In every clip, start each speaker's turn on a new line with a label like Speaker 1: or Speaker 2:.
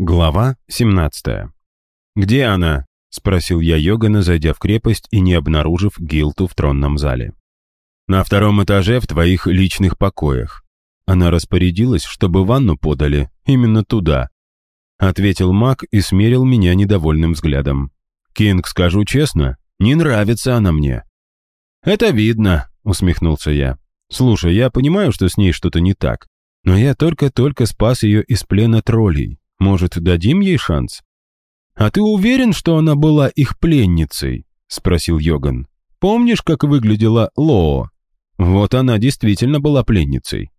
Speaker 1: Глава 17. «Где она?» — спросил я Йогана, зайдя в крепость и не обнаружив Гилту в тронном зале. «На втором этаже в твоих личных покоях. Она распорядилась, чтобы ванну подали именно туда», — ответил маг и смерил меня недовольным взглядом. «Кинг, скажу честно, не нравится она мне». «Это видно», — усмехнулся я. «Слушай, я понимаю, что с ней что-то не так, но я только-только спас ее из плена троллей. Может, дадим ей шанс?» «А ты уверен, что она была их пленницей?» — спросил Йоган. «Помнишь, как выглядела Лоо? Вот она действительно была пленницей.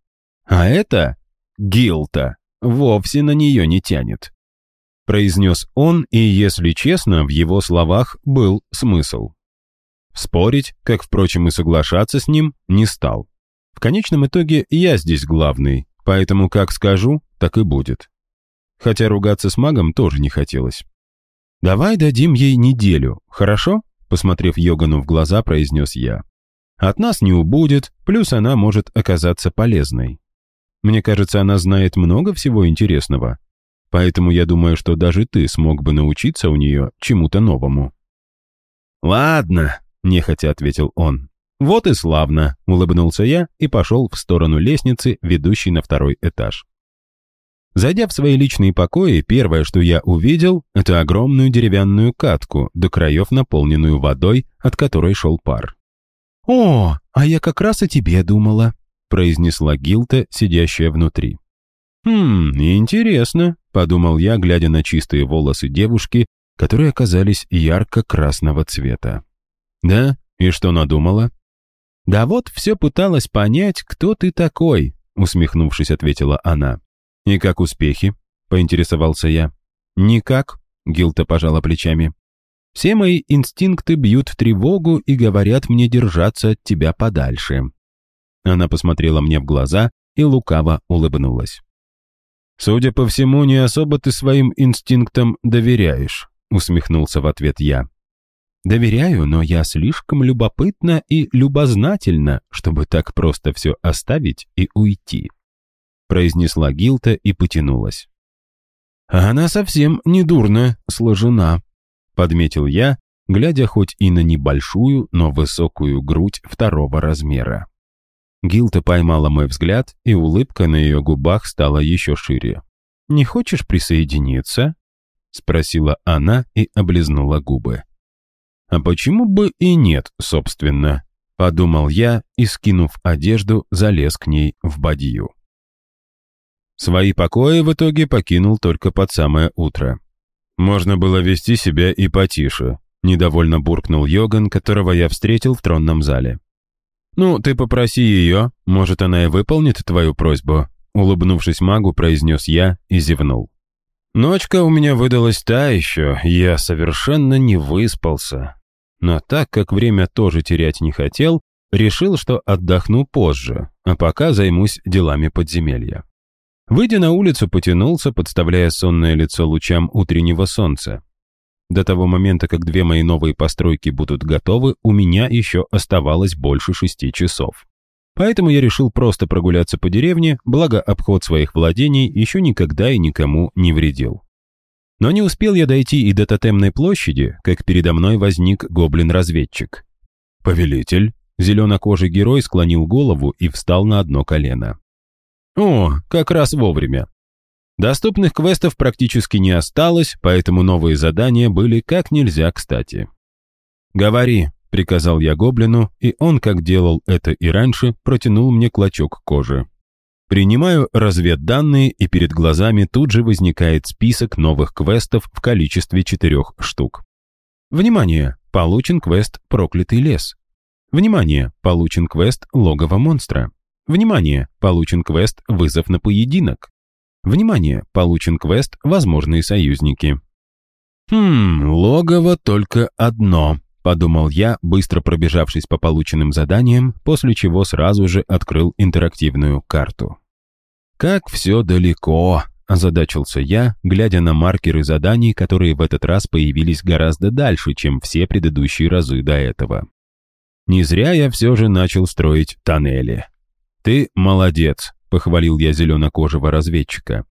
Speaker 1: А это Гилта вовсе на нее не тянет», — произнес он, и, если честно, в его словах был смысл. Спорить, как, впрочем, и соглашаться с ним, не стал. В конечном итоге я здесь главный, поэтому как скажу, так и будет хотя ругаться с магом тоже не хотелось. «Давай дадим ей неделю, хорошо?» Посмотрев Йогану в глаза, произнес я. «От нас не убудет, плюс она может оказаться полезной. Мне кажется, она знает много всего интересного, поэтому я думаю, что даже ты смог бы научиться у нее чему-то новому». «Ладно», — нехотя ответил он. «Вот и славно», — улыбнулся я и пошел в сторону лестницы, ведущей на второй этаж. Зайдя в свои личные покои, первое, что я увидел, это огромную деревянную катку, до краев наполненную водой, от которой шел пар. «О, а я как раз о тебе думала», произнесла Гилта, сидящая внутри. «Хм, интересно», — подумал я, глядя на чистые волосы девушки, которые оказались ярко-красного цвета. «Да? И что надумала?» «Да вот все пыталась понять, кто ты такой», — усмехнувшись, ответила она. «И как успехи?» — поинтересовался я. «Никак», — Гилта пожала плечами. «Все мои инстинкты бьют тревогу и говорят мне держаться от тебя подальше». Она посмотрела мне в глаза и лукаво улыбнулась. «Судя по всему, не особо ты своим инстинктам доверяешь», — усмехнулся в ответ я. «Доверяю, но я слишком любопытна и любознательна, чтобы так просто все оставить и уйти» произнесла Гилта и потянулась. «Она совсем недурно сложена», — подметил я, глядя хоть и на небольшую, но высокую грудь второго размера. Гилта поймала мой взгляд, и улыбка на ее губах стала еще шире. «Не хочешь присоединиться?» — спросила она и облизнула губы. «А почему бы и нет, собственно?» — подумал я и, скинув одежду, залез к ней в бадью. Свои покои в итоге покинул только под самое утро. Можно было вести себя и потише, недовольно буркнул Йоган, которого я встретил в тронном зале. «Ну, ты попроси ее, может, она и выполнит твою просьбу», улыбнувшись магу, произнес я и зевнул. Ночка у меня выдалась та еще, я совершенно не выспался. Но так как время тоже терять не хотел, решил, что отдохну позже, а пока займусь делами подземелья. Выйдя на улицу, потянулся, подставляя сонное лицо лучам утреннего солнца. До того момента, как две мои новые постройки будут готовы, у меня еще оставалось больше шести часов. Поэтому я решил просто прогуляться по деревне, благо обход своих владений еще никогда и никому не вредил. Но не успел я дойти и до тотемной площади, как передо мной возник гоблин-разведчик. «Повелитель», зеленокожий герой склонил голову и встал на одно колено. О, как раз вовремя. Доступных квестов практически не осталось, поэтому новые задания были как нельзя кстати. «Говори», — приказал я гоблину, и он, как делал это и раньше, протянул мне клочок кожи. Принимаю разведданные, и перед глазами тут же возникает список новых квестов в количестве четырех штук. Внимание! Получен квест «Проклятый лес». Внимание! Получен квест «Логово монстра». Внимание! Получен квест «Вызов на поединок». Внимание! Получен квест «Возможные союзники». «Хм, логово только одно», — подумал я, быстро пробежавшись по полученным заданиям, после чего сразу же открыл интерактивную карту. «Как все далеко», — озадачился я, глядя на маркеры заданий, которые в этот раз появились гораздо дальше, чем все предыдущие разы до этого. Не зря я все же начал строить тоннели. «Ты молодец», — похвалил я зеленокожего разведчика.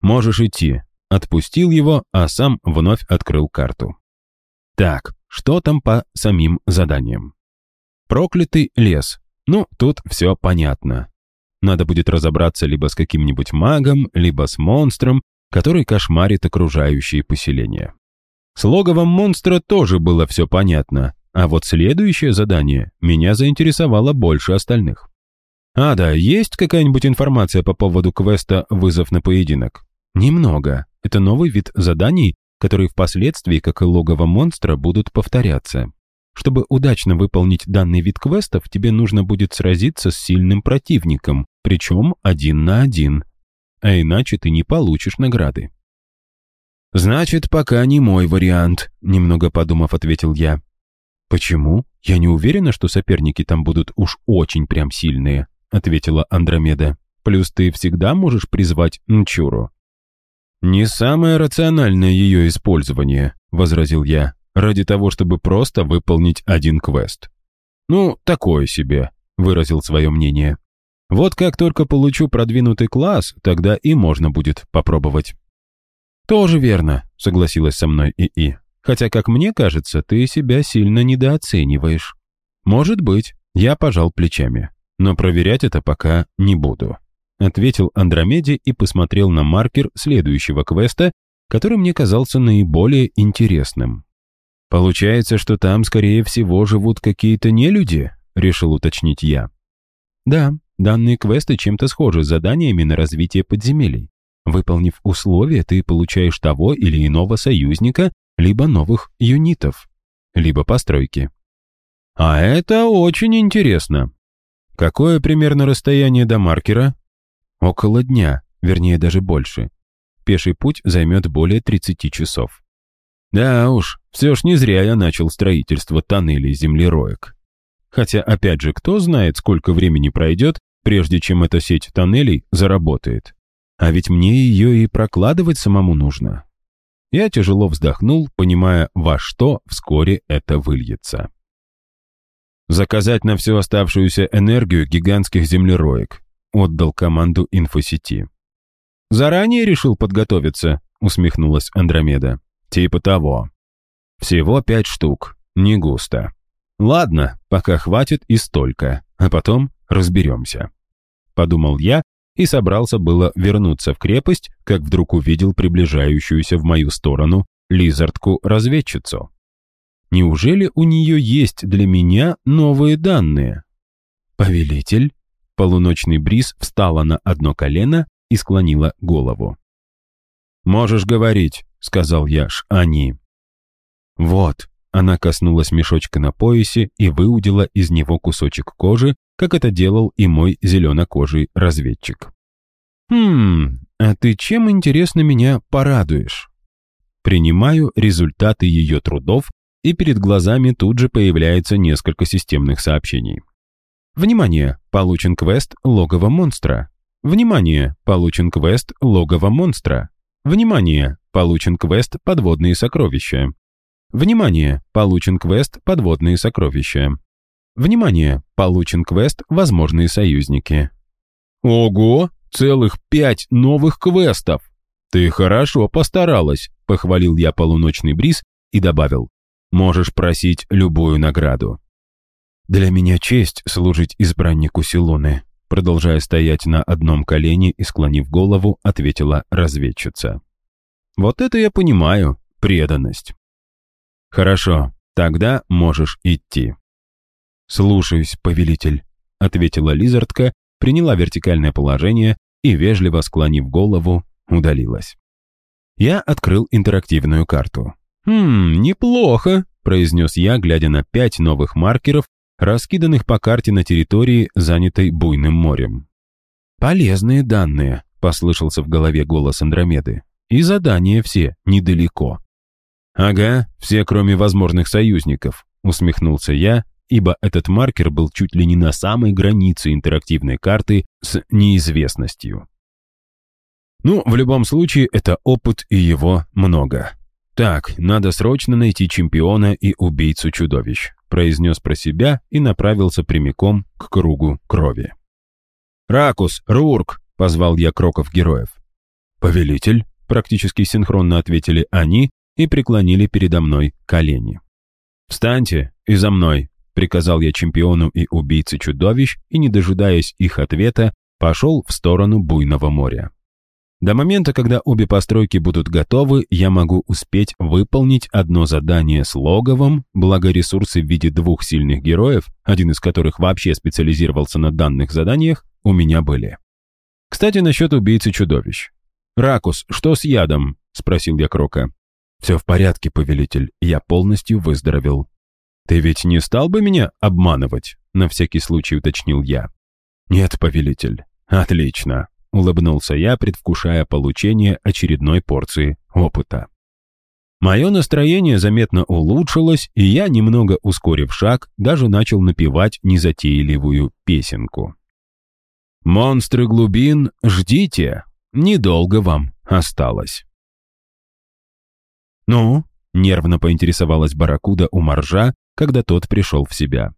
Speaker 1: «Можешь идти. отпустил его, а сам вновь открыл карту. Так, что там по самим заданиям? Проклятый лес. Ну, тут все понятно. Надо будет разобраться либо с каким-нибудь магом, либо с монстром, который кошмарит окружающие поселения. С логовом монстра тоже было все понятно, а вот следующее задание меня заинтересовало больше остальных. А, да, есть какая-нибудь информация по поводу квеста «Вызов на поединок»? Немного. Это новый вид заданий, которые впоследствии, как и логово монстра, будут повторяться. Чтобы удачно выполнить данный вид квестов, тебе нужно будет сразиться с сильным противником, причем один на один. А иначе ты не получишь награды. «Значит, пока не мой вариант», — немного подумав, ответил я. «Почему? Я не уверена, что соперники там будут уж очень прям сильные», — ответила Андромеда. «Плюс ты всегда можешь призвать Нчуру». «Не самое рациональное ее использование», — возразил я, «ради того, чтобы просто выполнить один квест». «Ну, такое себе», — выразил свое мнение. «Вот как только получу продвинутый класс, тогда и можно будет попробовать». «Тоже верно», — согласилась со мной ИИ. «Хотя, как мне кажется, ты себя сильно недооцениваешь». «Может быть», — я пожал плечами. «Но проверять это пока не буду» ответил Андромеде и посмотрел на маркер следующего квеста, который мне казался наиболее интересным. «Получается, что там, скорее всего, живут какие-то нелюди?» — решил уточнить я. «Да, данные квесты чем-то схожи с заданиями на развитие подземелий. Выполнив условия, ты получаешь того или иного союзника, либо новых юнитов, либо постройки». «А это очень интересно», Какое примерно расстояние до маркера? Около дня, вернее даже больше. Пеший путь займет более 30 часов. Да уж, все ж не зря я начал строительство тоннелей землероек. Хотя, опять же, кто знает, сколько времени пройдет, прежде чем эта сеть тоннелей заработает. А ведь мне ее и прокладывать самому нужно. Я тяжело вздохнул, понимая, во что вскоре это выльется. Заказать на всю оставшуюся энергию гигантских землероек, отдал команду инфосети. «Заранее решил подготовиться?» — усмехнулась Андромеда. «Типа того. Всего пять штук. Не густо. Ладно, пока хватит и столько, а потом разберемся». Подумал я и собрался было вернуться в крепость, как вдруг увидел приближающуюся в мою сторону лизардку-разведчицу. Неужели у нее есть для меня новые данные? «Повелитель?» Полуночный бриз встала на одно колено и склонила голову. «Можешь говорить», — сказал я Шани. «Вот», — она коснулась мешочка на поясе и выудила из него кусочек кожи, как это делал и мой зеленокожий разведчик. «Хм, а ты чем, интересно, меня порадуешь?» Принимаю результаты ее трудов, и перед глазами тут же появляется несколько системных сообщений. Внимание! Получен квест «Логово монстра». Внимание! Получен квест «Логово монстра». Внимание! Получен квест «Подводные сокровища». Внимание! Получен квест «Подводные сокровища». Внимание! Получен квест «Возможные союзники». Ого! Целых пять новых квестов! Ты хорошо постаралась, похвалил я полуночный бриз и добавил. Можешь просить любую награду. «Для меня честь служить избраннику Силуны», продолжая стоять на одном колене и склонив голову, ответила разведчица. «Вот это я понимаю, преданность». «Хорошо, тогда можешь идти». «Слушаюсь, повелитель», — ответила Лизардка, приняла вертикальное положение и, вежливо склонив голову, удалилась. Я открыл интерактивную карту. «Хм, неплохо», — произнес я, глядя на пять новых маркеров, раскиданных по карте на территории, занятой буйным морем. «Полезные данные», — послышался в голове голос Андромеды. «И задания все недалеко». «Ага, все, кроме возможных союзников», — усмехнулся я, ибо этот маркер был чуть ли не на самой границе интерактивной карты с неизвестностью. Ну, в любом случае, это опыт и его много. Так, надо срочно найти чемпиона и убийцу чудовищ произнес про себя и направился прямиком к кругу крови. «Ракус! Рурк!» — позвал я кроков героев. «Повелитель!» — практически синхронно ответили они и преклонили передо мной колени. «Встаньте и за мной», — приказал я чемпиону и убийце чудовищ, и, не дожидаясь их ответа, пошел в сторону буйного моря. До момента, когда обе постройки будут готовы, я могу успеть выполнить одно задание с логовом, благо ресурсы в виде двух сильных героев, один из которых вообще специализировался на данных заданиях, у меня были. Кстати, насчет убийцы чудовищ. «Ракус, что с ядом?» — спросил я Крока. «Все в порядке, повелитель, я полностью выздоровел». «Ты ведь не стал бы меня обманывать?» — на всякий случай уточнил я. «Нет, повелитель». «Отлично», — улыбнулся я, предвкушая получение очередной порции опыта. Мое настроение заметно улучшилось, и я, немного ускорив шаг, даже начал напевать незатейливую песенку. «Монстры глубин, ждите, недолго вам осталось». «Ну?» — нервно поинтересовалась Баракуда у моржа, когда тот пришел в себя.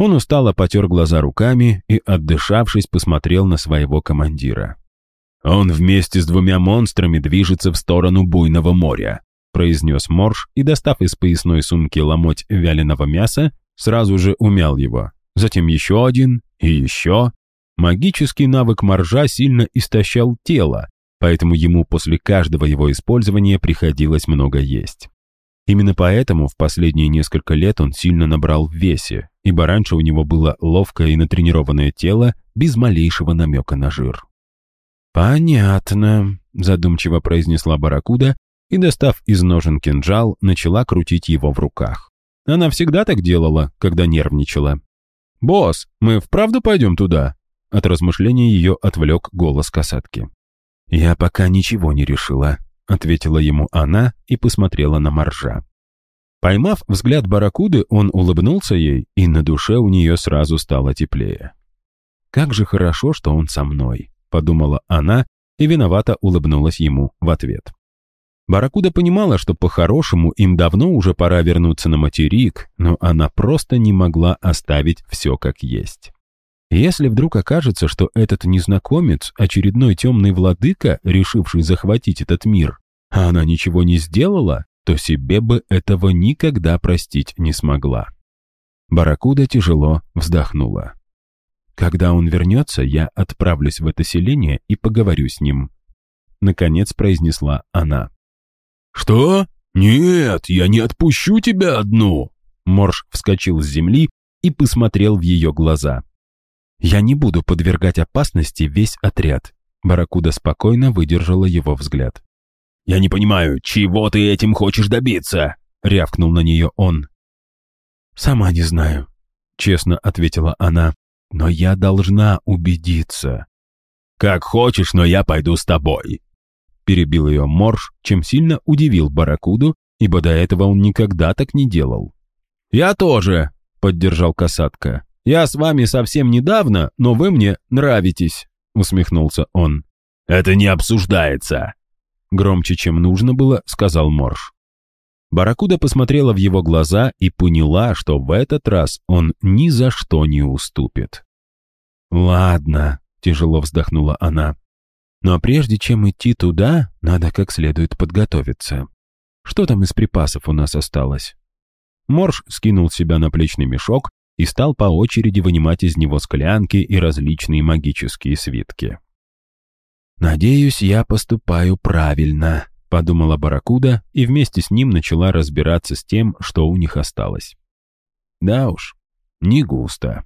Speaker 1: Он устало потер глаза руками и, отдышавшись, посмотрел на своего командира. «Он вместе с двумя монстрами движется в сторону буйного моря», произнес Морж и, достав из поясной сумки ломоть вяленого мяса, сразу же умял его. Затем еще один и еще. Магический навык Моржа сильно истощал тело, поэтому ему после каждого его использования приходилось много есть. Именно поэтому в последние несколько лет он сильно набрал в весе, ибо раньше у него было ловкое и натренированное тело без малейшего намека на жир. «Понятно», — задумчиво произнесла Баракуда и, достав из ножен кинжал, начала крутить его в руках. Она всегда так делала, когда нервничала. «Босс, мы вправду пойдем туда?» От размышления ее отвлек голос касатки. «Я пока ничего не решила», — ответила ему она и посмотрела на моржа. Поймав взгляд барракуды, он улыбнулся ей, и на душе у нее сразу стало теплее. «Как же хорошо, что он со мной», — подумала она и виновато улыбнулась ему в ответ. Барракуда понимала, что по-хорошему им давно уже пора вернуться на материк, но она просто не могла оставить все как есть. Если вдруг окажется, что этот незнакомец — очередной темный владыка, решивший захватить этот мир, а она ничего не сделала, то себе бы этого никогда простить не смогла. Баракуда тяжело вздохнула. «Когда он вернется, я отправлюсь в это селение и поговорю с ним», — наконец произнесла она.
Speaker 2: «Что? Нет, я не отпущу тебя одну!»
Speaker 1: Морж вскочил с земли и посмотрел в ее глаза. «Я не буду подвергать опасности весь отряд», Баракуда спокойно выдержала его взгляд.
Speaker 2: «Я не понимаю, чего ты этим хочешь добиться?» — рявкнул на нее он.
Speaker 1: «Сама не знаю», — честно ответила она. «Но я должна убедиться».
Speaker 2: «Как хочешь, но я пойду с тобой», — перебил ее Морж, чем сильно удивил Баракуду, ибо до этого он никогда так не делал.
Speaker 1: «Я тоже», — поддержал касатка. «Я с вами совсем недавно, но вы мне нравитесь», — усмехнулся он.
Speaker 2: «Это не обсуждается», —
Speaker 1: громче, чем нужно было, сказал Морж. Баракуда посмотрела в его глаза и поняла, что в этот раз он ни за что не уступит. «Ладно», — тяжело вздохнула она. «Но прежде чем идти туда, надо как следует подготовиться. Что там из припасов у нас осталось?» Морж скинул себя на плечный мешок и стал по очереди вынимать из него склянки и различные магические свитки. «Надеюсь, я поступаю правильно», — подумала Баракуда и вместе с ним начала разбираться с тем, что у них осталось. Да уж, не густо.